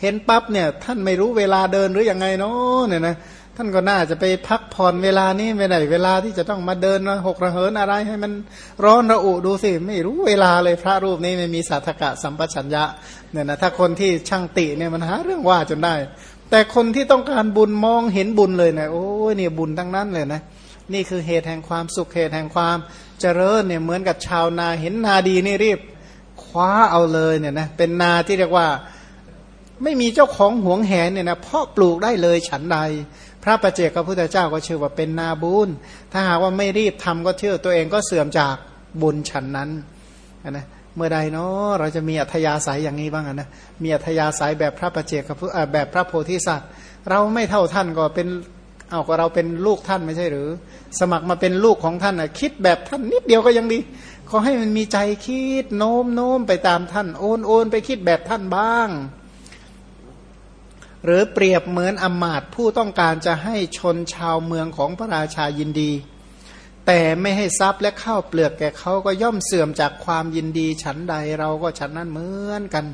เห็นปั๊บเนี่ยท่านไม่รู้เวลาเดินหรืออยังไงเนาะเนี่ยนะท่านก็น่าจะไปพักผ่อนเวลานี้ไม่ได้เวลาที่จะต้องมาเดินมาหกระเหินอะไรให้มันร้อนระอุดูสิไม่รู้เวลาเลยพระรูปนี้ไม่มีสัทธกะสัมปชัญญะเนี่ยนะถ้าคนที่ช่างติเนี่ยมันหาเรื่องว่าจนได้ แต่คนที่ต้องการบุญมองเห็นบุญเลยนะโอ้ยเนี่ยบุญทั้งนั้นเลยนะนี่คือเหตุแห่งความสุขเหตุแห่งความเจริญเนี่ยเหมือนกับชาวนาเห็นนาดีนี่รีบคว้าเอาเลยเนี่ยนะเป็นนาที่เรียกว่า ไม่มีเจ้าของหวงแหนเนี่ยนะเพาะปลูกได้เลยฉันใด พระประเจกพระพุทธเจ้าก็ชื่อว่าเป็นนาบุญถ้าหากว่าไม่รีบทำก็เชื่อตัวเองก็เสื่อมจากบุญฉันนั้นนะเมื่อใดเนาะเราจะมีอัธยาศัยอย่างนี้บ้างนะมีอัธยาศัยแบบพระประเจกกับแบบพระโพธิสัตว์ เราไม่เท่าท่านก็เป็นเอาก็เราเป็นลูกท่านไม่ใช่หรือ สมัครมาเป็นลูกของท่านนะคิดแบบท่านนิดเดียวก็ยังดีขอให้มันมีใจคิดโน้มโน้มไปตามท่าน โอนโอนไปคิดแบบท่านบ้าง หรือเปรียบเหมือนอมาตผู้ต้องการจะให้ชนชาวเมืองของพระราชายินดี แต่ไม่ให้ทรัพย์และข้าวเปลือกแก่เขาก็ย่อมเสื่อมจากความยินดีฉันใดเราก็ฉันนั้นเหมือนกัน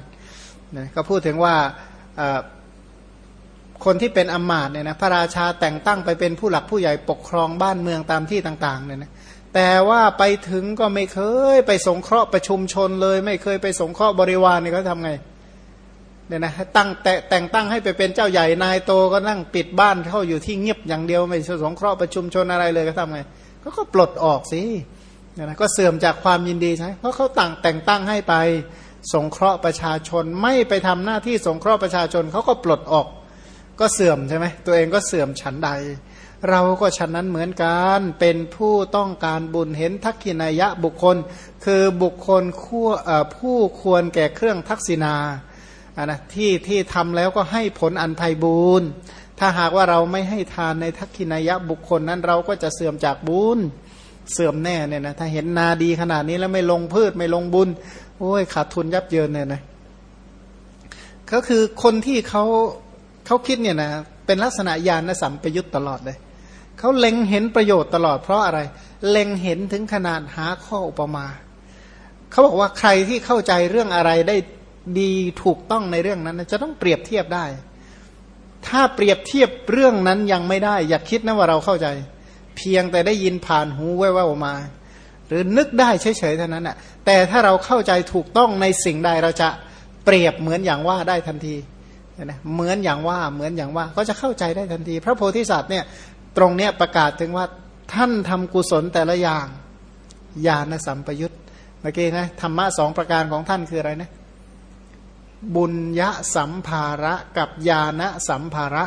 นะก็พูดถึงว่าคนที่เป็นอมาตเนี่ยนะพระราชาแต่งตั้งไปเป็นผู้หลักผู้ใหญ่ปกครองบ้านเมืองตามที่ต่างๆเนี่ยนะแต่ว่าไปถึงก็ไม่เคยไปสงเคราะห์ประชุมชนเลย ไม่เคยไปสงเคราะห์บริวารเนี่ยเขาทำไงเนี่ยนะตั้งแต่แต่งตั้งให้ไปเป็นเจ้าใหญ่นายโตก็นั่งปิดบ้านเข้าอยู่ที่เงียบอย่างเดียวไม่สงเคราะห์ประชุมชนอะไรเลยก็ทำไงก็ก็ปลดออกสิเนี่ยนะก็เสื่อมจากความยินดีใช่เพราะเขาตั้งแต่งตั้งให้ไปสงเคราะห์ประชาชนไม่ไปทำหน้าที่สงเคราะห์ประชาชนเขาก็ปลดออก ก็เสื่อมใช่ไหมตัวเองก็เสื่อมฉันใด เราก็ฉันนั้นเหมือนกันเป็นผู้ต้องการบุญเห็นทักขินายะบุคคล คือบุคคลคู่ผู้ควรแก่เครื่องทักษินาะนะที่ที่ทำแล้วก็ให้ผลอันไพบูรณ์ถ้าหากว่าเราไม่ให้ทานในทักขินายะบุคคลนั้นเราก็จะเสื่อมจากบุญเสื่อมแน่เนี่ยนะถ้าเห็นนาดีขนาดนี้แล้วไม่ลงพืชไม่ลงบุญโอ้ยขาดทุนยับเยินเนี่ยนะก็คือคนที่เขาเขาคิดเนี่ยนะเป็นลักษณะญาณสัมปยุตตลอดเลยเขาเล็งเห็นประโยชน์ตลอดเพราะอะไร เล็งเห็นถึงขนาดหาข้ออุปมาเขาบอกว่าใครที่เข้าใจเรื่องอะไรได้ ดีถูกต้องในเรื่องนั้น จะต้องเปรียบเทียบได้ ถ้าเปรียบเทียบเรื่องนั้นยังไม่ได้ อย่าคิดนะว่าเราเข้าใจ เพียงแต่ได้ยินผ่านหูแว่วๆมา หรือนึกได้เฉยๆเท่านั้นแหะแต่ถ้าเราเข้าใจถูกต้องในสิ่งใดเราจะเปรียบเหมือนอย่างว่าได้ทันทีนะเหมือนอย่างว่าเหมือนอย่างว่าก็จะเข้าใจได้ทันที พระโพธิสัตว์เนี่ยตรงเนี้ยประกาศถึงว่าท่านทำกุศลแต่ละอย่างญาณสัมปยุตเมื่อกี้นะธรรมะสองประการของท่านคืออะไรนะ บุญยะสัมภาระกับญาณสัมภาระ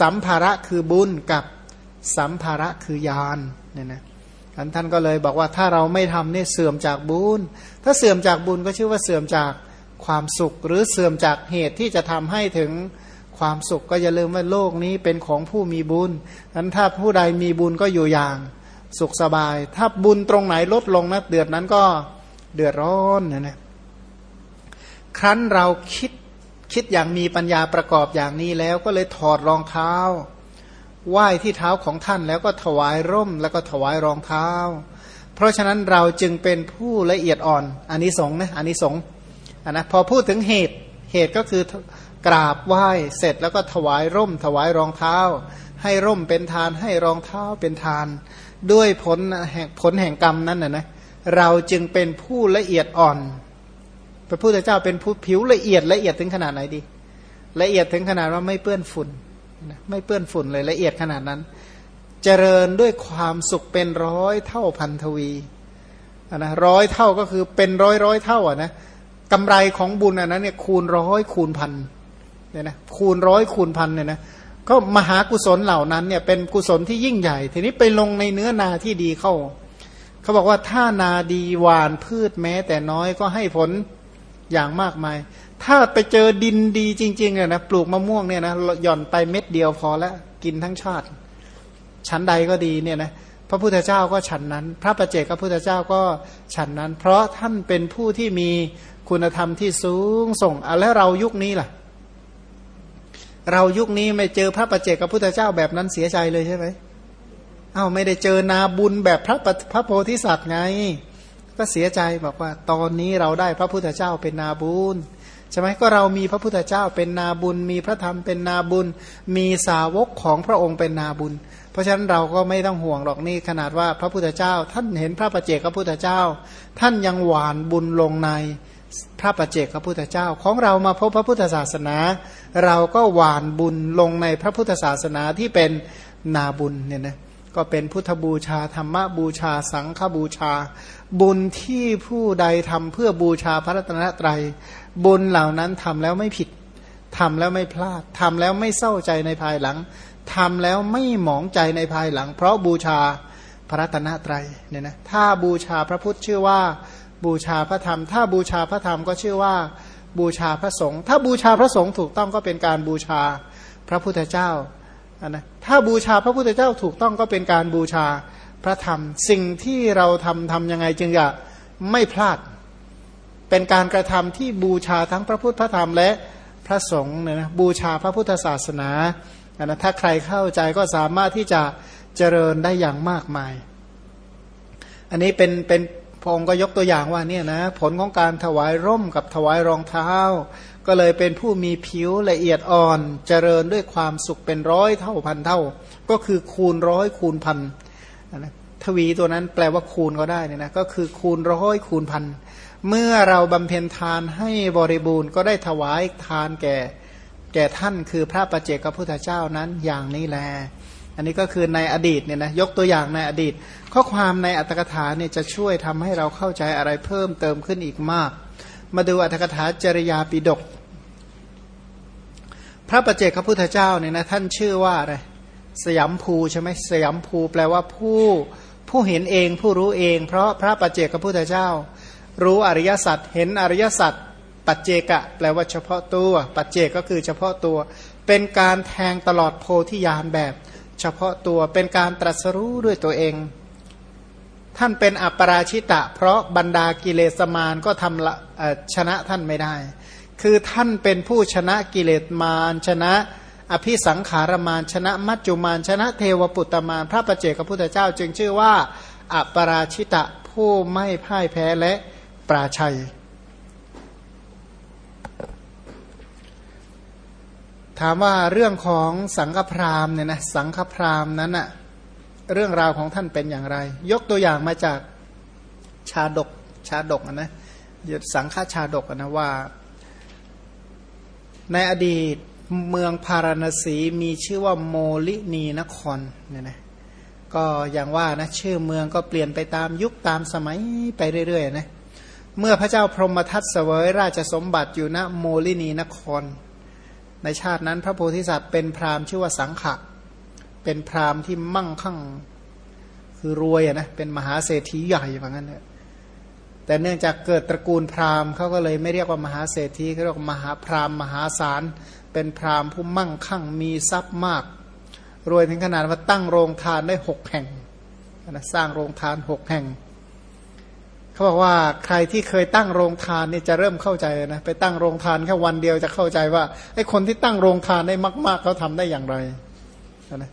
สัมภาระคือบุญกับสัมภาระคือญาณเนี่ยนะท่านท่านก็เลยบอกว่าถ้าเราไม่ทำเนี่ยเสื่อมจากบุญ ถ้าเสื่อมจากบุญก็ชื่อว่าเสื่อมจากความสุข หรือเสื่อมจากเหตุที่จะทำให้ถึงความสุขก็อย่าลืมว่าโลกนี้เป็นของผู้มีบุญนั้นถ้าผู้ใดมีบุญก็อยู่อย่างสุขสบาย ถ้าบุญตรงไหนลดลงนะเดือดนั้นก็เดือดร้อนนะนะ ครั้นเราคิดคิดอย่างมีปัญญาประกอบอย่างนี้แล้วก็เลยถอดรองเท้าไหว้ที่เท้าของท่านแล้วก็ถวายร่มแล้วก็ถวายรองเท้า เพราะฉะนั้นเราจึงเป็นผู้ละเอียดอ่อนอันนี้สงนะอันนี้สงนนะพอพูดถึงเหตุเหตุก็คือกราบไหว้เสร็จแล้วก็ถวายร่ม ถวายรองเท้า ให้ร่มเป็นทานให้รองเท้าเป็นทาน ด้วยผลแห่งผลแห่งกรรมนั้นนะนะเราจึงเป็นผู้ละเอียดอ่อน พระพุทธเจ้าเป็นผู้ผิวละเอียดละเอียดถึงขนาดไหนดี ละเอียดถึงขนาดว่าไม่เปื้อนฝุ่นไม่เปื้อนฝุ่นเลยละเอียดขนาดนั้น เจริญด้วยความสุขเป็นร้อยเท่าพันทวีนะร้อยเท่าก็คือเป็นร้อยร้อยเท่าอะนะกำไรของบุญอันนั้นเนี่ยคูณร้อยคูณพันเนี่ยนะคูณร้อยคูณพันเนี่ยนะก็มหากุศลเหล่านั้นเนี่ยเป็นกุศลที่ยิ่งใหญ่ ทีนี้ไปลงในเนื้อนาที่ดีเข้า เขาบอกว่าถ้านาดีหวานพืชแม้แต่น้อยก็ให้ผล อย่างมากมาย ถ้าไปเจอดินดีจริงๆเนี่ยนะปลูกมะม่วงเนี่ยนะหย่อนไปเม็ดเดียวพอแล้วกินทั้งชาติ ชั้นใดก็ดีเนี่ยนะพระพุทธเจ้าก็ฉันนั้น พระประเจกพระพุทธเจ้าก็ฉันนั้น เพราะท่านเป็นผู้ที่มีคุณธรรมที่สูงส่งอะแล้วเรายุคนี้ล่ะ เรายุคนี้ไม่เจอพระประเจกับพุทธเจ้าแบบนั้นเสียใจเลยใช่ไหมอ้าวไม่ได้เจอนาบุญแบบพระพระโพธิสัตว์ไง ก็เสียใจบอกว่า ตอนนี้เราได้พระพุทธเจ้าเป็นนาบุญใช่ไหมก็เรามีพระพุทธเจ้าเป็นนาบุญ มีพระธรรมเป็นนาบุญ มีสาวกของพระองค์เป็นนาบุญ เพราะฉะนั้นเราก็ไม่ต้องห่วงหรอกนี่ขนาดว่าพระพุทธเจ้า ท่านเห็นพระประเจกพระพุทธเจ้า ท่านยังหวานบุญลงในพระประเจกพระพุทธเจ้า ของเรามาพบพระพุทธศาสนา เราก็หวานบุญลงในพระพุทธศาสนาที่เป็นนาบุญเนี่ยนะ ก็เป็นพุทธบูชาธรรมบูชาสังฆบูชา บุญที่ผู้ใดทำเพื่อบูชาพระรัตนตรัย บุญเหล่านั้นทำแล้วไม่ผิดทำแล้วไม่พลาดทำแล้วไม่เศร้าใจในภายหลังทำแล้วไม่หมองใจในภายหลัง เพราะบูชาพระรัตนตรัยเนี่ยนะถ้าบูชาพระพุทธชื่อว่าบูชาพระธรรม ถ้าบูชาพระธรรมก็ชื่อว่าบูชาพระสงฆ์ถ้าบูชาพระสงฆ์ถูกต้องก็เป็นการบูชาพระพุทธเจ้า นะถ้าบูชาพระพุทธเจ้าถูกต้องก็เป็นการบูชาพระธรรม สิ่งที่เราทำทำยังไงจึงจะไม่พลาด เป็นการกระทำที่บูชาทั้งพระพุทธพระธรรมและพระสงฆ์เนี่ยนะบูชาพระพุทธศาสนานะถ้าใครเข้าใจก็สามารถที่จะเจริญได้อย่างมากมาย อันนี้เป็นเป็นพระองค์ก็ยกตัวอย่างว่าเนี่ยนะผลของการถวายร่มกับถวายรองเท้า ก็เลยเป็นผู้มีผิวละเอียดอ่อน เจริญด้วยความสุขเป็นร้อยเท่าพันเท่า ก็คือคูณร้อยคูณพันนะทวีตัวนั้นแปลว่าคูณก็ได้นี่นะก็คือคูณร้อยคูณพันเมื่อเราบำเพ็ญทานให้บริบูรณ์ก็ได้ถวายทานแก่แก่ท่านคือพระประเจกพระพุทธเจ้านั้นอย่างนี้แล อันนี้ก็คือในอดีตเนี่ยนะยกตัวอย่างในอดีต ข้อความในอัตถกถาเนี่ยจะช่วยทำให้เราเข้าใจอะไรเพิ่มเติมขึ้นอีกมาก มาดูอัตถกถาจริยาปิดก พระประเจกพระพุทธเจ้าเนี่ยนะท่านชื่อว่าอะไรสยามภูใช่ไหมสยามภูแปลว่าผู้ผู้เห็นเองผู้รู้เอง เพราะพระปัจเจกพระพุทธเจ้า รู้อริยสัจเห็นอริยสัจปัจเจกะ แปลว่าเฉพาะตัว ปัจเจกก็คือเฉพาะตัว เป็นการแทงตลอดโพธิญาณแบบ เฉพาะตัวเป็นการตรัสรู้ด้วยตัวเอง ท่านเป็นอัปราชิตะ เพราะบรรดากิเลสมารก็ทำชนะท่านไม่ได้ คือท่านเป็นผู้ชนะกิเลสมารชนะ อภิสังขารมารชนะ มัจจุมารชนะเทวปุตตมารพระประเจกพุทธเจ้า จึงชื่อว่าอัปราชิตะผู้ไม่พ่ายแพ้และปราชัย ถามว่าเรื่องของสังฆพราหมณ์เนี่ยนะสังฆพราหมณ์นั้นอะ เรื่องราวของท่านเป็นอย่างไร ยกตัวอย่างมาจากชาดกชาดกนะสังฆาชาดกนะว่า ในอดีตเมืองพาราณสีมีชื่อว่าโมลินีนครเนี่ยนะก็อย่างว่านะชื่อเมืองก็เปลี่ยนไปตามยุคตามสมัยไปเรื่อยๆนะเมื่อพระเจ้าพรหมทัตเสวยราชสมบัติอยู่ณโมลินีนคร ในชาตินั้นพระโพธิสัตว์เป็นพราหมณ์ชื่อว่าสังขะ เป็นพราหมณ์ที่มั่งคั่ง คือรวยนะเป็นมหาเศรษฐีใหญ่แบบนั้นเนี่ยแต่เนื่องจากเกิดตระกูลพราหมณ์เขาก็เลยไม่เรียกว่ามหาเศรษฐีเขาเรียกมหาพราหมณ์มหาศาลเป็นพราหมณ์ผู้มั่งคั่งมีทรัพย์มาก รวยถึงขนาดว่าตั้งโรงทานได้หกแห่งนะสร้างโรงทานหกแห่งเขาบอกว่าใครที่เคยตั้งโรงทานนี่จะเริ่มเข้าใจนะไปตั้งโรงทานแค่วันเดียวจะเข้าใจว่าไอ้คนที่ตั้งโรงทานได้มาก ๆเขาทำได้อย่างไรนะ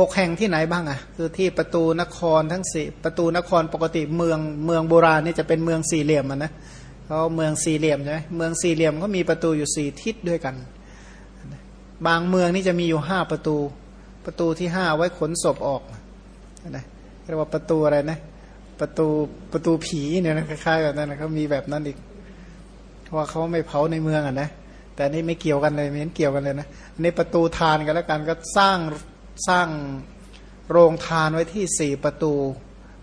หกแห่งที่ไหนบ้างอะ่ะ คือที่ประตูนครทั้งสี่ประตูนครปกติเมืองเมืองโบราณนี่จะเป็นเมืองสี่เหลี่ยมอะนะเขาเมืองสี่เหลี่ยมใช่ไหมเมืองสี่เหลี่ยมก็มีประตูอยู่สี่ทิศด้วยกัน บางเมืองนี่จะมีอยู่ห้าประตู ประตูที่ห้าไว้ขนศพออกนะเรียกว่าประตูอะไรนะ ประตูประตูผีเนี่ยนะคล้ายๆแบบนั้นนะเขามีแบบนั้นอีกเพราะว่าเขาไม่เผาในเมืองอะนะแต่นี่ไม่เกี่ยวกันเลยไม่เห็นเกี่ยวกันเลยนะอันนี้ประตูทานกันแล้วกันก็สร้าง สร้างโรงทานไว้ที่สี่ประตู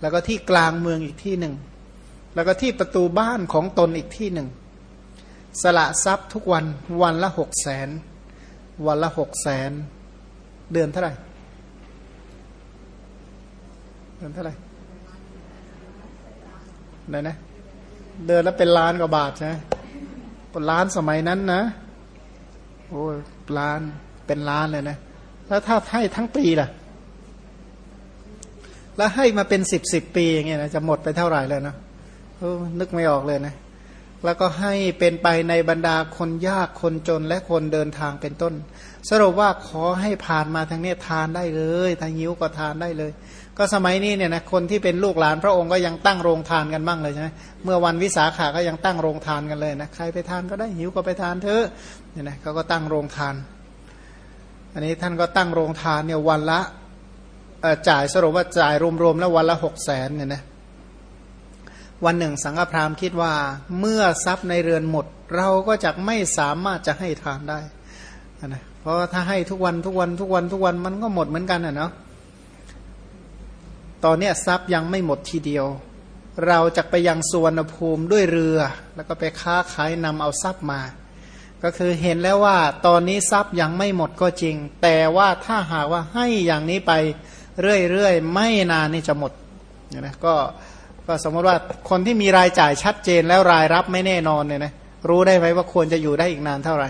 แล้วก็ที่กลางเมืองอีกที่หนึ่ง แล้วก็ที่ประตูบ้านของตนอีกที่หนึ่ง สละทรัพย์ทุกวันวันละหกแสนวันละหกแสนเดือนเท่าไหร่ เดือนเท่าไหร่ไหนนะ เดือนละเป็นล้านกว่าบาทใช่ไหมล้านสมัยนั้นนะโอ้ล้านเป็นล้านเลยนะ แล้วถ้าให้ทั้งปีล่ะ แล้วให้มาเป็นสิบสิบปีอย่างเงี้ยนะจะหมดไปเท่าไหร่เลยนะนึกไม่ออกเลยนะ แล้วก็ให้เป็นไปในบรรดาคนยากคนจนและคนเดินทางเป็นต้น สรุปว่าขอให้ผ่านมาทางนี้ทานได้เลยทางยิ้วก็ทานได้เลย ก็สมัยนี้เนี่ยนะคนที่เป็นลูกหลานพระองค์ก็ยังตั้งโรงทานกันบ้างเลยใช่ไหมเมื่อวันวิสาขาก็ยังตั้งโรงทานกันเลยนะใครไปทานก็ได้หิวก็ไปทานเถอะเนี่ยนะเขาก็ตั้งโรงทาน อันนี้ท่านก็ตั้งโรงทานเนี่ยวันละจ่ายสรุปว่าจ่ายรวมๆแล้ววันละหกแสนเนี่ยนะวันหนึ่งสังฆพราหมณ์คิดว่าเมื่อทรัพย์ในเรือนหมด เราก็จะไม่สามารถจะให้ทานได้นะเพราะถ้าให้ทุกวันทุกวันทุกวันทุกวันมันก็หมดเหมือนกันอะเนาะตอนนี้ทรัพย์ยังไม่หมดทีเดียว เราจะไปยังสวนภูมิด้วยเรือ แล้วก็ไปค้าขายนำเอาทรัพย์มา ก็คือเห็นแล้วว่าตอนนี้ทรัพย์ยังไม่หมดก็จริง แต่ว่าถ้าหากว่าให้อย่างนี้ไปเรื่อยๆไม่นานนี่จะหมดนะก็ก็สมมติว่าคนที่มีรายจ่ายชัดเจนแล้วรายรับไม่แน่นอนเนี่ยนะรู้ได้ไหมว่าควรจะอยู่ได้อีกนานเท่าไหร่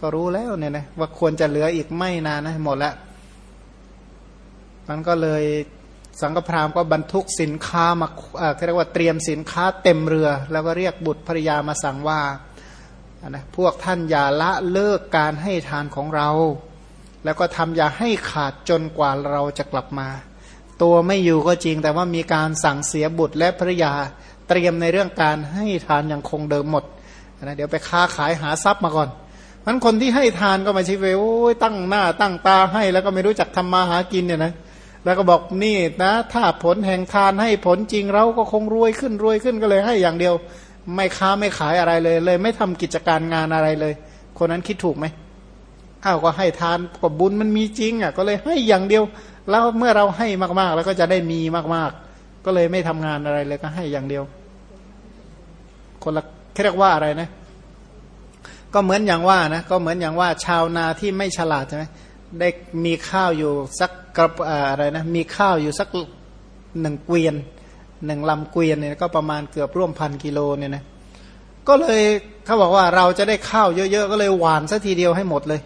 ก็รู้แล้วเนี่ยนะว่าควรจะเหลืออีกไม่นานนะหมดแล้วมันก็เลยสังฆพราหมณ์ก็บรรทุกสินค้ามาเรียกว่าเตรียมสินค้าเต็มเรือ แล้วก็เรียกบุตรภรยามาสั่งว่า นะพวกท่านอย่าละเลิกการให้ทานของเรา แล้วก็ทำอย่าให้ขาดจนกว่าเราจะกลับมา ตัวไม่อยู่ก็จริง แต่ว่ามีการสั่งเสียบุตรและภรยาเตรียมในเรื่องการให้ทานยังคงเดิมหมดนะเดี๋ยวไปค้าขายหาทรัพย์มาก่อนมันคนที่ให้ทานก็มาชิเวโอ้ยตั้งหน้าตั้งตาให้ แล้วก็ไม่รู้จักทำมาหากินเนี่ยนะแล้วก็บอกนี่นะ ถ้าผลแห่งทานให้ผลจริงเราก็คงรวยขึ้นรวยขึ้นก็เลยให้อย่างเดียว ไม่ค้าไม่ขายอะไรเลย เลยไม่ทำกิจการงานอะไรเลย คนนั้นคิดถูกไหมอ้าวก็ให้ทานกับบุญมันมีจริงอะก็เลยให้อย่างเดียว แล้วเมื่อเราให้มากๆ แล้วก็จะได้มีมากๆ ก็เลยไม่ทำงานอะไรเลยก็ให้อย่างเดียว คนละเรียกว่าอะไรนะ ก็เหมือนอย่างว่านะก็เหมือนอย่างว่าชาวนาที่ไม่ฉลาดใช่ไหมได้มีข้าวอยู่สักกระอะไรนะมีข้าวอยู่สักหนึ่งเกวียน หนึ่งลำเกวียนเนี่ยก็ประมาณเกือบร่วมพันกิโลเนี่ยนะก็เลยเขาบอกว่าเราจะได้ข้าวเยอะๆก็เลยหวานสัทีเดียวให้หมดเลย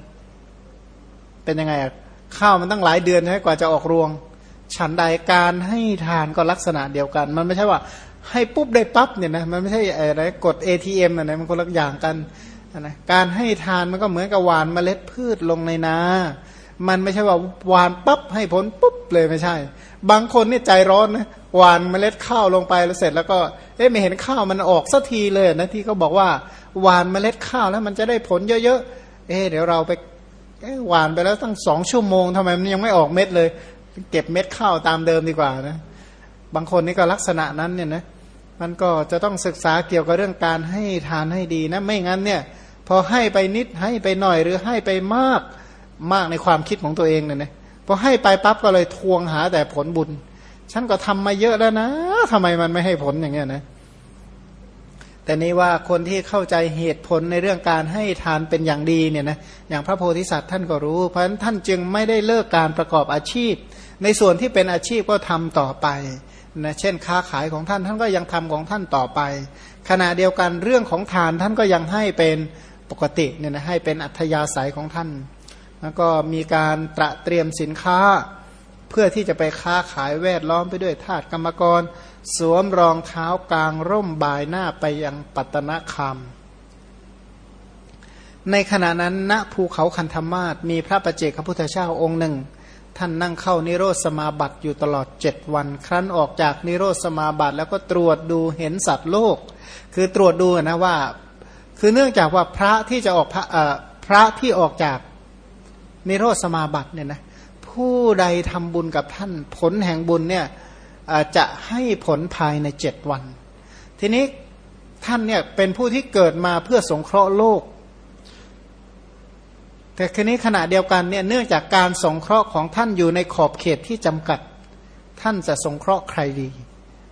เป็นยังไงอะข้าวมันตั้งหลายเดือนใช่กว่าจะออกรวง ฉันใดการให้ทานก็ลักษณะเดียวกัน มันไม่ใช่ว่าให้ปุ๊บได้ปั๊บเนี่ยนะมันไม่ใช่อะไรกด ATM อะไรมันคนละอย่างกันนะการให้ทานมันก็เหมือนกับหวานเมล็ดพืชลงในนา มันไม่ใช่ว่าหวานปั๊บให้ผลปุ๊บเลยไม่ใช่ บางคนนี่ใจร้อนนะหวานเมล็ดข้าวลงไปแล้วเสร็จแล้วก็เอ๊ะไม่เห็นข้าวมันออกสักทีเลยนะที่เขาบอกว่าหวานเมล็ดข้าวแล้วมันจะได้ผลเยอะๆเอ๊ะเดี๋ยวเราไปหวานไปแล้วตั้งสองชั่วโมงทำไมมันยังไม่ออกเม็ดเลย เก็บเม็ดข้าวตามเดิมดีกว่านะบางคนนี่ก็ลักษณะนั้นเนี่ยนะมันก็จะต้องศึกษาเกี่ยวกับเรื่องการให้ทานให้ดีนะไม่งั้นเนี่ยพอให้ไปนิดให้ไปหน่อยหรือให้ไปมาก มากในความคิดของตัวเองเนี่ยนะพอให้ไปปั๊บก็เลยทวงหาแต่ผลบุญ ฉันก็ทำมาเยอะแล้วนะทำไมมันไม่ให้ผลอย่างเงี้ยนะแต่นี้ว่าคนที่เข้าใจเหตุผลในเรื่องการให้ทานเป็นอย่างดีเนี่ยนะอย่างพระโพธิสัตว์ท่านก็รู้ เพราะฉะนั้นท่านจึงไม่ได้เลิกการประกอบอาชีพ ในส่วนที่เป็นอาชีพก็ทำต่อไปนะเช่นค้าขายของท่านท่านก็ยังทำของท่านต่อไป ขณะเดียวกันเรื่องของทานท่านก็ยังให้เป็นปกติเนี่ยนะให้เป็นอัธยาศัยของท่าน แล้วก็มีการตระเตรียมสินค้า เพื่อที่จะไปค้าขายแวดล้อมไปด้วยทาสกรรมกร สวมรองเท้ากลางร่มบายหน้าไปยังปัตตนคามในขณะนั้นณภูเขาคันธมาศมีพระประเจกพระพุทธเจ้าองค์หนึ่ง ท่านนั่งเข้านิโรธสมาบัติอยู่ตลอดเจ็ดวัน ครั้นออกจากนิโรธสมาบัติแล้วก็ตรวจดูเห็นสัตว์โลก คือตรวจดูนะว่า คือเนื่องจากว่าพระที่จะออกพระพระที่ออกจาก นิโรธสมาบัติเนี่ยนะผู้ใดทำบุญกับท่าน ผลแห่งบุญเนี่ยจะให้ผลภายในเจ็ดวัน ทีนี้ท่านเนี่ยเป็นผู้ที่เกิดมาเพื่อสงเคราะห์โลก แต่คืนี้ขณะเดียวกันเนี่ยเนื่องจากการสงเคราะห์ของท่านอยู่ในขอบเขตที่จำกัด ท่านจะสงเคราะห์ใครดี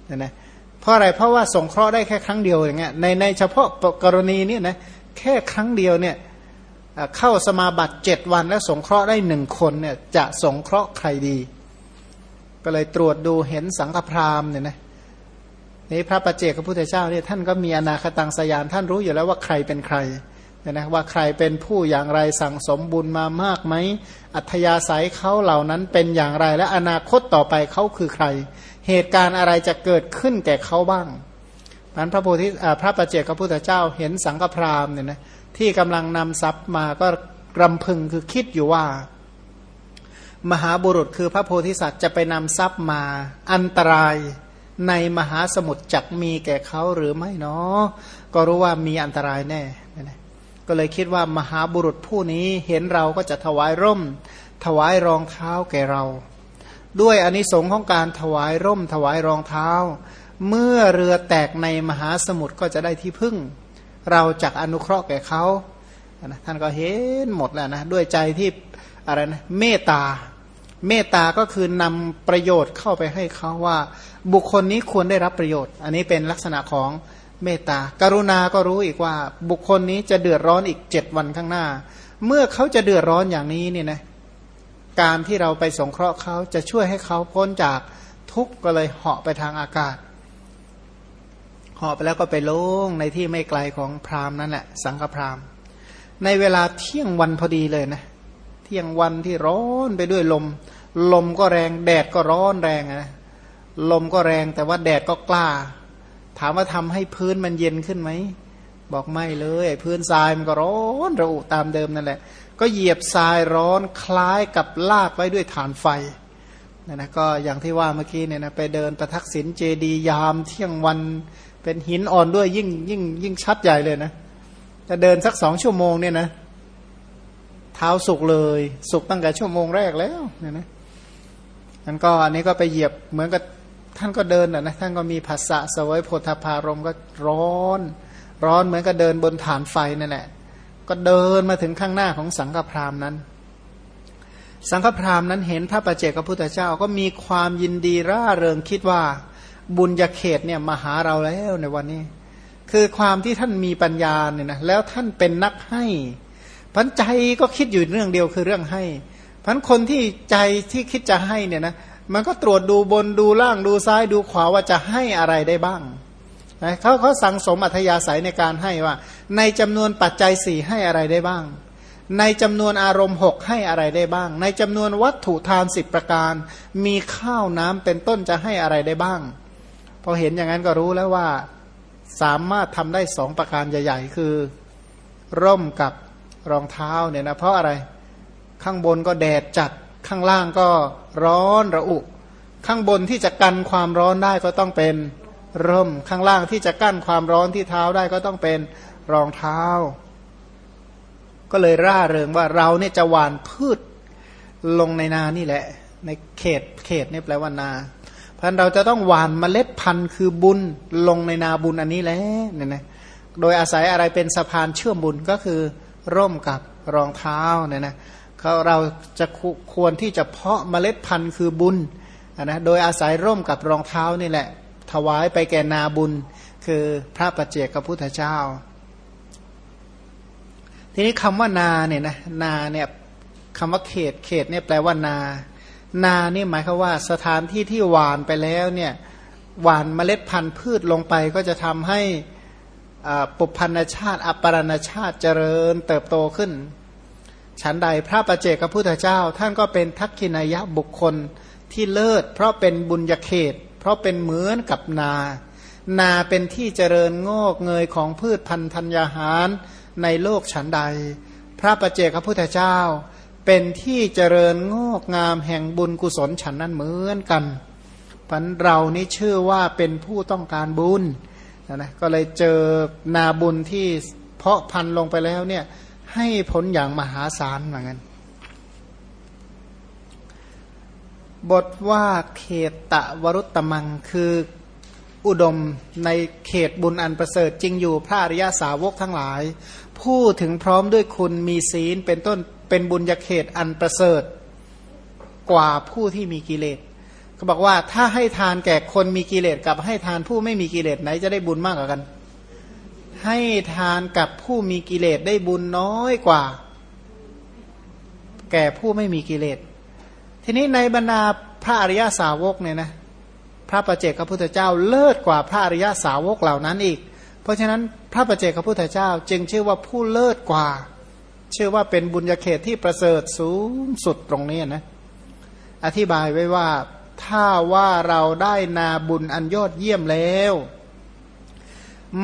นะนะเพราะอะไรเพราะว่าสงเคราะห์ได้แค่ครั้งเดียวอย่างเงี้ยในในเฉพาะกรณีนี้นะแค่ครั้งเดียวเนี่ย เข้าสมาบัติเจ็ดวันแล้วสงเคราะห์ได้หนึ่งคนเนี่ยจะสงเคราะห์ใครดี ก็เลยตรวจดูเห็นสังฆพราหมณ์เนี่ยนะนี่พระประเจกพระพุทธเจ้าเนี่ยท่านก็มีอนาคตังสยานท่านรู้อยู่แล้วว่าใครเป็นใครเนี่ยนะว่าใครเป็นผู้อย่างไรสั่งสมบุญมามากไหมอัธยาศัยเขาเหล่านั้นเป็นอย่างไรและอนาคตต่อไปเขาคือใคร เหตุการณ์อะไรจะเกิดขึ้นแก่เขาบ้างนั้นพระโพธิพระประเจกพระพุทธเจ้าเห็นสังฆพราหมณ์เนี่ยนะ ที่กำลังนำทรัพย์มาก็รำพึงคือคิดอยู่ว่า มหาบุรุษคือพระโพธิสัตว์จะไปนำทรัพย์มา อันตรายในมหาสมุทรจักมีแก่เขาหรือไม่เนาะก็รู้ว่ามีอันตรายแน่ก็เลยคิดว่ามหาบุรุษผู้นี้เห็นเราก็จะถวายร่ม ถวายรองเท้าแก่เรา ด้วยอนนิสงส์ของการถวายร่มถวายรองเท้า เมื่อเรือแตกในมหาสมุทรก็จะได้ที่พึ่ง เราจักอนุเคราะห์แก่เขาท่านก็เห็นหมดแล้วนะด้วยใจที่อะไรนะเมตตา เมตตาก็คือนำประโยชน์เข้าไปให้เขาว่า บุคคลนี้ควรได้รับประโยชน์ อันนี้เป็นลักษณะของเมตตากรุณาก็รู้อีกว่า บุคคลนี้จะเดือดร้อนอีกเจ็ดวันข้างหน้า เมื่อเขาจะเดือดร้อนอย่างนี้เนี่ยนะการที่เราไปสงเคราะห์เขาจะช่วยให้เขาพ้นจากทุกข์ก็เลยเหาะไปทางอากาศ หาะไปแล้วก็ไปลงในที่ไม่ไกลของพราหมณ์นั่นแหละสังฆพราหมณ์ ในเวลาเที่ยงวันพอดีเลยนะ เที่ยงวันที่ร้อนไปด้วยลม ลมก็แรง แดดก็ร้อนแรงนะลมก็แรงแต่ว่าแดดก็กล้า ถามว่าทำให้พื้นมันเย็นขึ้นไหมบอกไม่เลยพื้นทรายมันก็ร้อนระอุตามเดิมนั่นแหละ ก็เหยียบทรายร้อนคล้ายกับลากไว้ด้วยฐานไฟ นะนะก็อย่างที่ว่าเมื่อกี้เนี่ยนะไปเดินประทักษิณเจดียามเที่ยงวันเป็นหินอ่อนด้วยยิ่งยิ่งยิ่งชัดใหญ่เลยนะจะเดินสักสองชั่วโมงเนี่ยนะ เท้าสุกเลย สุกตั้งแต่ชั่วโมงแรกแล้วเนี่ยนะนั้นก็อันนี้ก็ไปเหยียบเหมือนกับท่านก็เดินนะท่านก็มีภาษะสวยโพธพารมก็ร้อน ร้อนเหมือนกับเดินบนฐานไฟนั่นแหละก็เดินมาถึงข้างหน้าของสังฆพรามนั้น สังฆพรามนั้นเห็นพระประเจกพระพุทธเจ้าก็มีความยินดีร่าเริงคิดว่าบุญญาเขตเนี่ยมาหาเราแล้วในวันนี้ คือความที่ท่านมีปัญญาเนี่ยนะแล้วท่านเป็นนักให้พันใจก็คิดอยู่เรื่องเดียวคือเรื่องให้พันคนที่ใจที่คิดจะให้เนี่ยนะมันก็ตรวจดูบนดูล่างดูซ้ายดูขวาว่าจะให้อะไรได้บ้างนะเขาเขาสังสมอัธยาศัยในการให้ว่า ในจำนวนปัจจัยสี่ให้อะไรได้บ้าง ในจำนวนอารมณ์หกให้อะไรได้บ้าง ในจำนวนวัตถุทานสิบประการ มีข้าวน้ำเป็นต้นจะให้อะไรได้บ้าง พอเห็นอย่างนั้นก็รู้แล้วว่า สามารถทำได้สองประการใหญ่ ๆ คือ ร่มกับรองเท้าเนี่ยนะเพราะอะไร ข้างบนก็แดดจัด ข้างล่างก็ร้อนระอุ ข้างบนที่จะกันความร้อนได้ก็ต้องเป็นร่ม ข้างล่างที่จะกั้นความร้อนที่เท้าได้ก็ต้องเป็นรองเท้า ก็เลยร่าเริงว่าเราเนี่ยจะหวานพืชลงในนานี่แหละ ในเขตเขตนี่แปลว่านาพันเราจะต้องหวานเมล็ดพันธุ์คือบุญลงในนาบุญอันนี้แหละเนี่ยนะโดยอาศัยอะไรเป็นสะพานเชื่อมบุญก็คือร่มกับรองเท้าเนี่ยนะเขาเราจะควรที่จะเพาะเมล็ดพันธุ์คือบุญนะโดยอาศัยร่มกับรองเท้านี่แหละ ถวายไปแก่นาบุญ คือพระปัจเจกพุทธเจ้า ทีนี้คำว่านาเนี่ยนะนาเนี่ยคำว่าเขตเขตเนี่ยแปลว่านา นานี่หมายคือว่าสถานที่ที่หวานไปแล้วเนี่ยหวานเมล็ดพันธุ์พืชลงไปก็จะทำให้ปุพันธชาติ อัปปรณชาติเจริญเติบโตขึ้น ฉันใดพระประเจกพระพุทธเจ้า ท่านก็เป็นทักขินายะบุคคลที่เลิศ เพราะเป็นบุญญาเขต เพราะเป็นเหมือนกับนา นาเป็นที่เจริญงอกเงยของพืชพันธัญญาหาร ในโลกฉันใด พระประเจกพระพุทธเจ้า เป็นที่เจริญงอกงามแห่งบุญกุศลฉันนั้นเหมือนกันพันเรานี่ชื่อว่าเป็นผู้ต้องการบุญนะก็เลยเจอนาบุญที่เพาะพันธุ์ลงไปแล้วเนี่ยให้ผลอย่างมหาศาลเหมือนกันบทว่าเขตตะวรุตตมังคืออุดมในเขตบุญอันประเสริฐจริงอยู่พระอริยาสาวกทั้งหลาย ผู้ถึงพร้อมด้วยคุณมีศีลเป็นต้นเป็นบุญญาเขตอันประเสริฐ กว่าผู้ที่มีกิเลสเขาบอกว่าถ้าให้ทานแก่คนมีกิเลสกับให้ทานผู้ไม่มีกิเลสไหนจะได้บุญมากกว่ากัน ให้ทานกับผู้มีกิเลสได้บุญน้อยกว่า แก่ผู้ไม่มีกิเลส ทีนี้ในบรรดาพระอริยาสาวกเนี่ยนะพระประเจกพระพุทธเจ้าเลิศกว่าพระอริยาสาวกเหล่านั้นอีก เพราะฉะนั้น พระประเจกพระพุทธเจ้า จึงชื่อว่าผู้เลิศกว่า ชื่อว่าเป็นบุญญาเขตที่ประเสริฐสูงสุดตรงนี้นะ อธิบายไว้ว่าถ้าว่าเราได้นาบุญอันยอดเยี่ยมแล้ว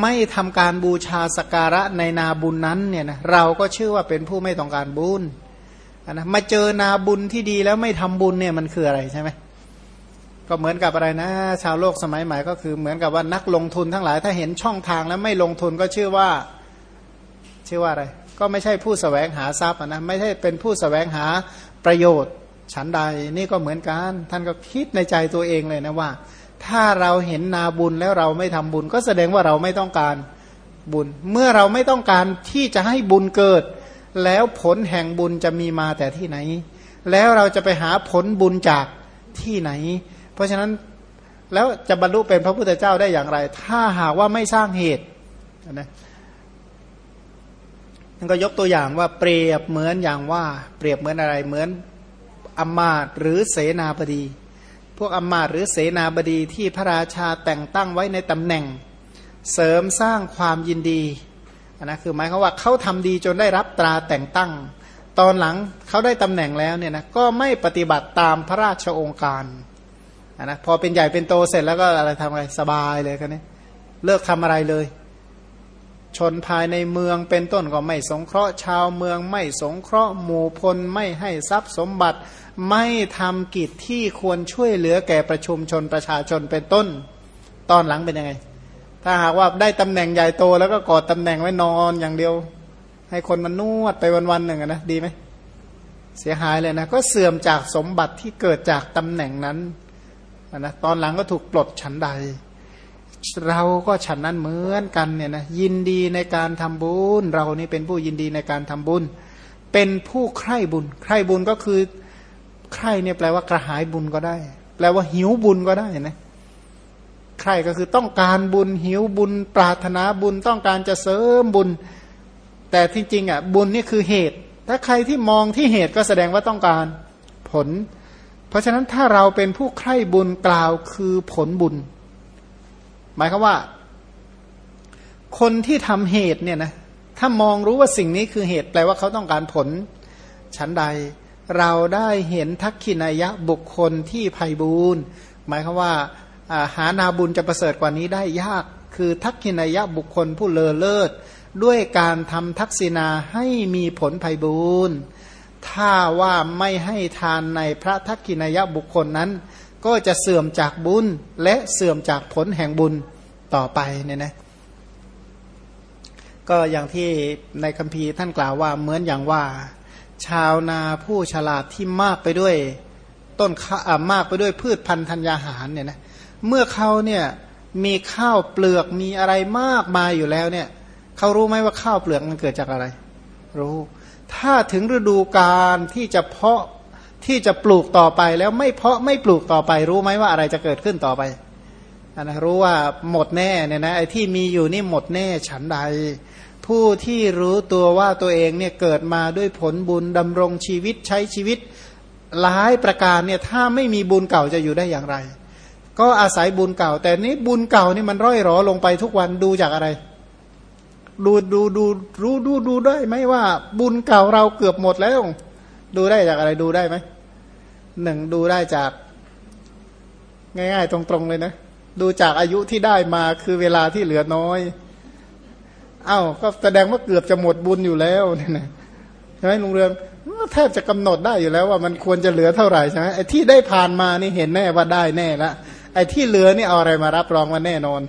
ไม่ทำการบูชาสการะในนาบุญนั้นเนี่ยนะเราก็ชื่อว่าเป็นผู้ไม่ต้องการบุญนะมาเจอนาบุญที่ดีแล้วไม่ทำบุญเนี่ยมันคืออะไรใช่ไหม ก็เหมือนกับอะไรนะ ชาวโลกสมัยใหม่ก็คือเหมือนกับว่านักลงทุนทั้งหลาย ถ้าเห็นช่องทางแล้วไม่ลงทุนก็ชื่อว่าชื่อว่าอะไร ก็ไม่ใช่ผู้สแสวงหาทรัพย์นะไม่ใช่เป็นผู้สแสวงหาประโยชน์ฉันใด นี่ก็เหมือนกัน ท่านก็คิดในใจตัวเองเลยนะว่า ถ้าเราเห็นนาบุญแล้วเราไม่ทำบุญ ก็แสดงว่าเราไม่ต้องการบุญ เมื่อเราไม่ต้องการที่จะให้บุญเกิด แล้วผลแห่งบุญจะมีมาแต่ที่ไหน แล้วเราจะไปหาผลบุญจากที่ไหน ราะฉะนั้นแล้วจะบรรลุเป็นพระพุทธเจ้าได้อย่างไร ถ้าหากว่าไม่สร้างเหตุนะนั่นก็ยกตัวอย่างว่าเปรียบเหมือนอย่างว่า เปรียบเหมือนอะไรเหมือนอมาตหรือเสนาบดี พวกอมาตหรือเสนาบดีที่พระราชาแต่งตั้งไว้ในตำแหน่ง เสริมสร้างความยินดีนะคือหมายความว่าเขาทำดีจนได้รับตราแต่งตั้ง ตอนหลังเขาได้ตำแหน่งแล้วเนี่ยนะก็ไม่ปฏิบัติตามพระราชองค์การ นะพอเป็นใหญ่เป็นโตเสร็จแล้วก็อะไรทำอะไรสบายเลยกันนี้เลิกทำอะไรเลย ชนภายในเมืองเป็นต้นก็ไม่สงเคราะห์ชาวเมืองไม่สงเคราะห์หมู่พลไม่ให้ทรัพย์สมบัติ ไม่ทำกิจที่ควรช่วยเหลือแก่ประชุมชนประชาชนเป็นต้น ตอนหลังเป็นยังไง ถ้าหากว่าได้ตำแหน่งใหญ่โตแล้วก็กอดตำแหน่งไว้นอนอย่างเดียว ให้คนมันนวดไปวันๆหนึ่งนะดีไหมเสียหายเลยนะก็เสื่อมจากสมบัติที่เกิดจากตำแหน่งนั้น นะตอนหลังก็ถูกปลดฉันใด เราก็ฉันนั้นเหมือนกันเนี่ยนะยินดีในการทำบุญ เรานี่เป็นผู้ยินดีในการทำบุญ เป็นผู้ใคร่บุญ ใคร่บุญก็คือใคร่เนี่ยแปลว่ากระหายบุญก็ได้ แปลว่าหิวบุญก็ได้นะใคร่ก็คือต้องการบุญหิวบุญ ปรารถนาบุญต้องการจะเสริมบุญ แต่ที่จริงอะบุญนี่คือเหตุ ถ้าใครที่มองที่เหตุก็แสดงว่าต้องการผล เพราะฉะนั้นถ้าเราเป็นผู้ใคร่บุญกล่าวคือผลบุญ หมายคือว่า คนที่ทำเหตุเนี่ยนะถ้ามองรู้ว่าสิ่งนี้คือเหตุแปลว่าเขาต้องการผลชั้นใด เราได้เห็นทักขินายะบุคคลที่ภัยบูนหมายคือว่าหานาบุญจะประเสริฐกว่านี้ได้ยาก คือทักขินายะบุคคลผู้เลอเลิศ ด้วยการทำทักษิณาให้มีผลภัยบูน ถ้าว่าไม่ให้ทานในพระทักกินายบุคคลนั้น ก็จะเสื่อมจากบุญและเสื่อมจากผลแห่งบุญต่อไปเนี่ยนะก็อย่างที่ในคัมภีร์ท่านกล่าวว่าเหมือนอย่างว่า ชาวนาผู้ฉลาดที่มากไปด้วยต้นข้ามากไปด้วยพืชพันธุ์ธัญญาหารเนี่ยนะเมื่อเขาเนี่ยมีข้าวเปลือกมีอะไรมากมายอยู่แล้วเนี่ยเขารู้ไหมว่าข้าวเปลือกมันเกิดจากอะไร รู้ ถ้าถึงฤดูการที่จะเพาะที่จะปลูกต่อไปแล้วไม่เพาะไม่ปลูกต่อไปรู้ไหมว่าอะไรจะเกิดขึ้นต่อไปนะรู้ว่าหมดแน่เนี่ยนะไอ้ที่มีอยู่นี่หมดแน่ฉันใด ผู้ที่รู้ตัวว่าตัวเองเนี่ยเกิดมาด้วยผลบุญดำรงชีวิตใช้ชีวิตหลายประการเนี่ยถ้าไม่มีบุญเก่าจะอยู่ได้อย่างไร ก็อาศัยบุญเก่า แต่นี้บุญเก่านี่มันร่อยหรอลงไปทุกวันดูจากอะไร ดูดูดูรู้ดูดูได้ไหมว่า บุญเก่าเราเกือบหมดแล้ว ดูได้จากอะไรดูได้ไหมหนึ่งดูได้จาก ง่าย ๆ ตรงๆเลยนะ ดูจากอายุที่ได้มาคือเวลาที่เหลือน้อย เอา้าก็แสดงว่าเกือบจะหมดบุญอยู่แล้วเนี่ยนะใช่ไหมลุงเรืองแทบจะกำหนดได้อยู่แล้วว่ามันควรจะเหลือเท่าไหร่ใช่ไหมไอ้ที่ได้ผ่านมานี่เห็นแน่ว่าได้แน่ละไอ้ที่เหลือนี่เอาอะไรมารับรองว่าแน่นอน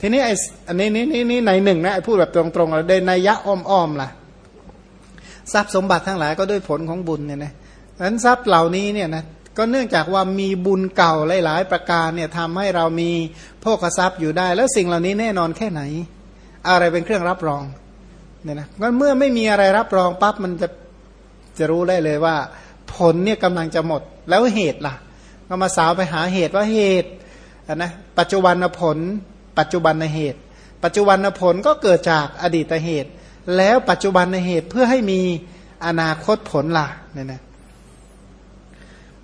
ทีนี้ไอ้อันนี้นี่นี่นี่ในหนึ่งนะไอ้พูดแบบตรงๆเราได้ในยะอ้อมๆล่ะ ทรัพย์สมบัติทั้งหลายก็ด้วยผลของบุญเนี่ยนะนั้นทรัพย์เหล่านี้เนี่ยนะก็เนื่องจากว่ามีบุญเก่าหลาย ๆ ประการเนี่ยทำให้เรามีโภคทรัพย์อยู่ได้ แล้วสิ่งเหล่านี้แน่นอนแค่ไหน อะไรเป็นเครื่องรับรองเนี่ยนะก็เมื่อไม่มีอะไรรับรองปั๊บมันจะจะรู้ได้เลยว่า ผลเนี่ยกำลังจะหมดแล้วเหตุล่ะ ก็มาสาวไปหาเหตุว่าเหตุนะปัจจุบันผล ปัจจุบันในเหตุ ปัจจุบันผลก็เกิดจากอดีตเหตุ แล้วปัจจุบันในเหตุเพื่อให้มีอนาคตผลล่ะเนี่ยนะ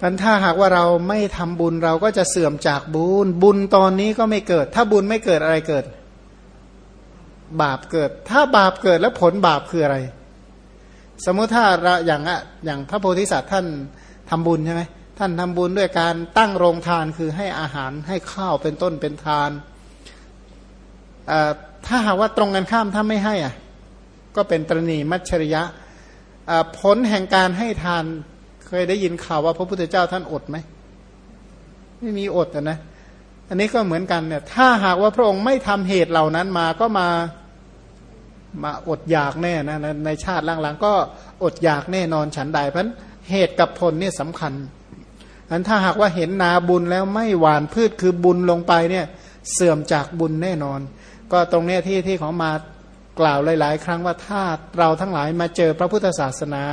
พันถ้าหากว่าเราไม่ทำบุญเราก็จะเสื่อมจากบุญ บุญตอนนี้ก็ไม่เกิด ถ้าบุญไม่เกิดอะไรเกิด บาปเกิด ถ้าบาปเกิดแล้วผลบาปคืออะไร สมมติถ้าเราอย่างอะอย่างพระโพธิสัตว์ท่านทำบุญใช่ไหมท่านทำบุญด้วยการตั้งโรงทานคือให้อาหารให้ข้าวเป็นต้นเป็นทาน ถ้าหากว่าตรงกันข้ามถ้าไม่ให้อะก็เป็นตรณีมัชริยะผลแห่งการให้ทานเคยได้ยินข่าวว่าพระพุทธเจ้าท่านอดไหมไม่มีอดนะอันนี้ก็เหมือนกันเนี่ยถ้าหากว่าพระองค์ไม่ทำเหตุเหล่านั้นมาก็มามาอดอยากแน่นะในชาติหล่างๆก็อดอยากแน่นอนฉันใดเพราะเหตุกับผลนี่สำคัญอันถ้าหากว่าเห็นนาบุญแล้วไม่หวานพืชคือบุญลงไปเนี่ยเสื่อมจากบุญแน่นอน ก็ตรงเนี้ยที่ที่ของมากล่าวหลาย ๆ ครั้งว่าถ้าเราทั้งหลายมาเจอพระพุทธศาสนา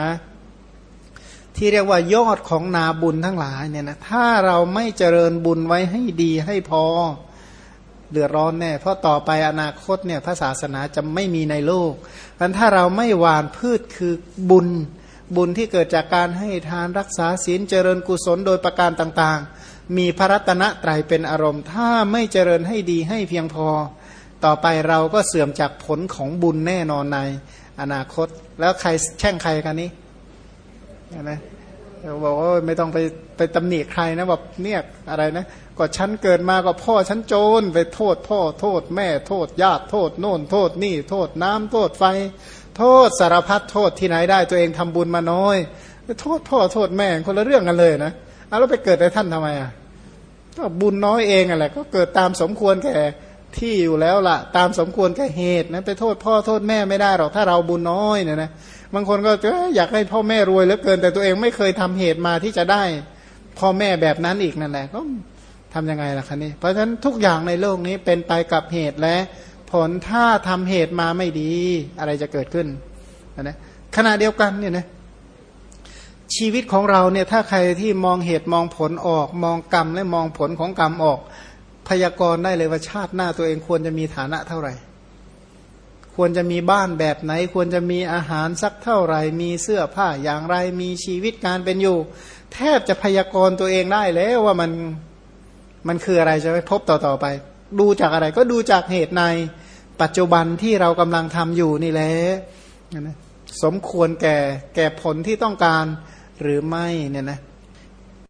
ที่เรียกว่ายอดของนาบุญทั้งหลายเนี่ยนะถ้าเราไม่เจริญบุญไว้ให้ดีให้พอเดือดร้อนแน่ เพราะต่อไปอนาคตเนี่ยพระศาสนาจะไม่มีในโลกเพราะถ้าเราไม่หวานพืชคือบุญบุญที่เกิดจากการให้ทานรักษาศีลเจริญกุศลโดยประการต่างๆ มีพระรัตนตรัยเป็นอารมณ์ ถ้าไม่เจริญให้ดีให้เพียงพอ ต่อไปเราก็เสื่อมจากผลของบุญแน่นอนในอนาคต แล้วใครแช่งใครกันนี้นะบอกว่าไม่ต้องไปไปตำหนิใครนะแบบเนี่ยอะไรนะก็ฉันเกิดมาก็พ่อฉันโจรไปโทษพ่อโทษแม่โทษญาติโทษโน่น โทษนี่ โทษน้ำโทษไฟ โทษสารพัดโทษที่ไหนได้ตัวเองทำบุญมาน้อยโทษพ่อโทษแม่คนละเรื่องกันเลยนะเอาแล้วไปเกิดในท่านทำไมอะก็บุญน้อยเองอะไรก็เกิดตามสมควรแก่ ที่อยู่แล้วละ่ะ ตามสมควรแก่เหตุนะไปโทษพ่อโทษแม่ไม่ได้หรอกถ้าเราบุญน้อยเนี่ยนะบางคนก็อยากให้พ่อแม่รวยเหลือเกิน แต่ตัวเองไม่เคยทำเหตุมาที่จะได้พ่อแม่แบบนั้นอีกนั่นแหละก็ทํำยังไงล่ะคะนี่เพราะฉะนั้นทุกอย่างในโลกนี้เป็นไปกับเหตุและผลถ้าทำเหตุมาไม่ดี อะไรจะเกิดขึ้นนะขณะเดียวกันเนี่ยนะชีวิตของเราเนี่ยถ้าใครที่มองเหตุมองผลออก มองกรรมและมองผลของกรรมออก พยากรณ์ได้เลยว่าชาติหน้าตัวเองควรจะมีฐานะเท่าไหร่ ควรจะมีบ้านแบบไหน ควรจะมีอาหารสักเท่าไหร่ มีเสื้อผ้าอย่างไรมีชีวิตการเป็นอยู่ แทบจะพยากรณ์ตัวเองได้แล้วว่ามันมันคืออะไรจะไปพบต่อๆไป ดูจากอะไรก็ดูจากเหตุในปัจจุบันที่เรากำลังทำอยู่นี่แหละสมควรแก่แก่ผลที่ต้องการหรือไม่เนี่ยนะ